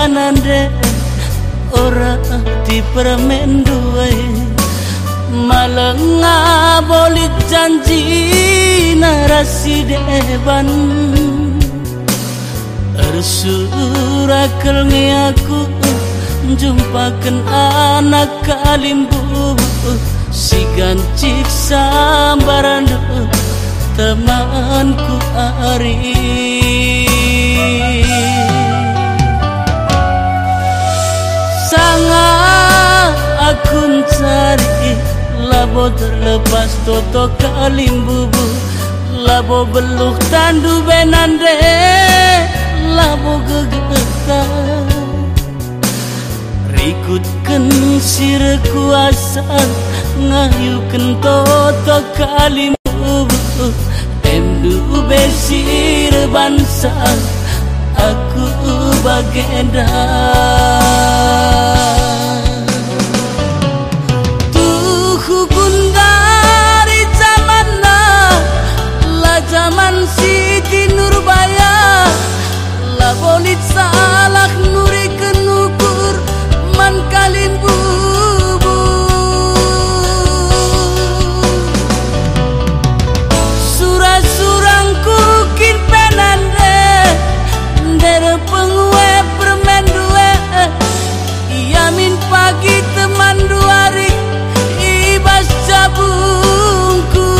kanande ora di permen dua malang abolit janji narasi deban Ersurakel aku jumpakan anak kalimbu. Si gancik sambaran temanku ari. Labo terlepas toto kalimbubu Labo beluk tandu benande. Labo gegetan. Rikutkan sir kuasa Ngayukan toto kalimbubu Emdu besir bansa Aku bagenda Pagi teman dua hari Ibas cabungku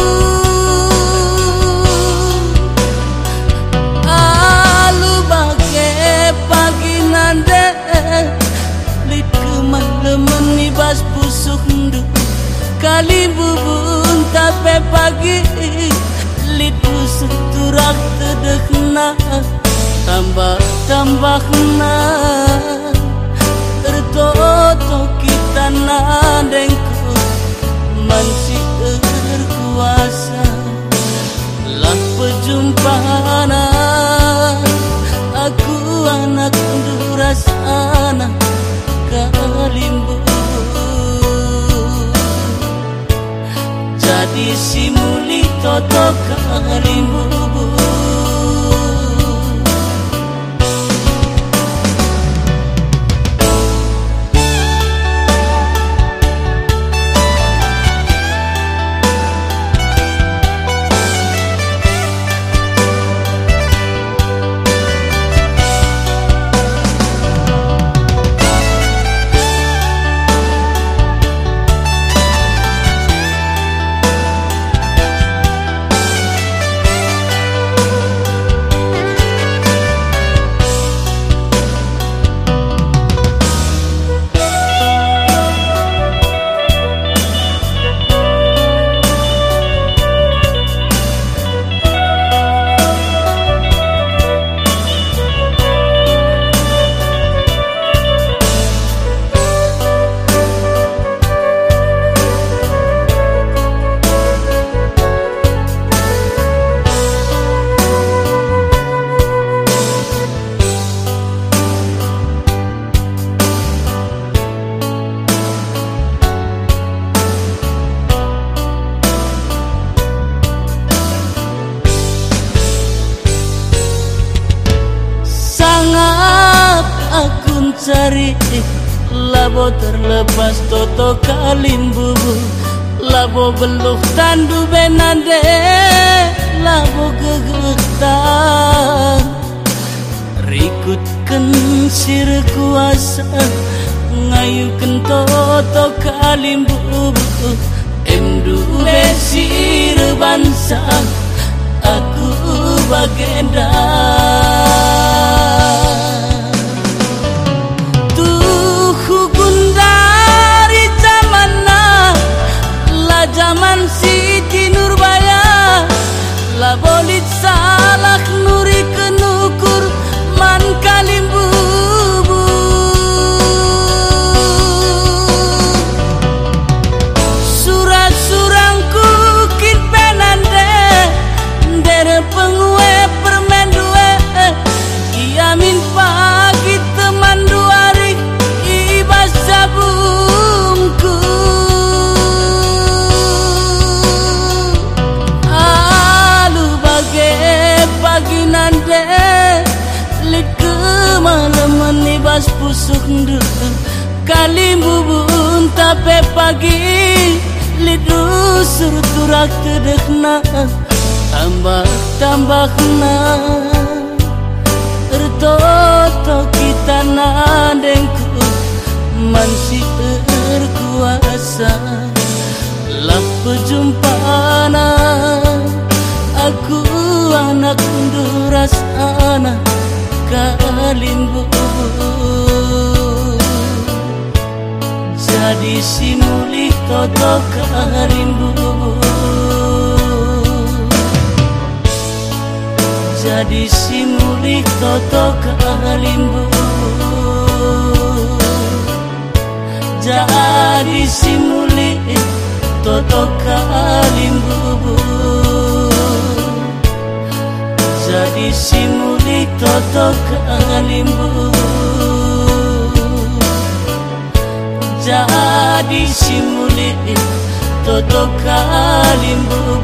Alu bagai pagi nande Lid kemaleman ibas pusuk ndu. Kali bubun tape pagi pusuk turak tedekna. Tambah tambah na Jadi si muli toto aku cari Labo terlepas toto kalimbubu Labo beluk tandu benande Labo gegetan. Rikutkan sir kuasa Ngayukan toto kalimbubu Emdu besir bansa Aku bagenda ibas pusuk ndu Kalimbubun tape pagi Lidu surturak tedekna Tambah-tambahna. Ertoto kita nadengku Mansi berkuasa. Lah pejumpana Aku anak duras Jadi simuli toto kalimbu Jadi simuli toto kalimbu Jadi simuli toto kalimbu Jadi simuli toto kalimbu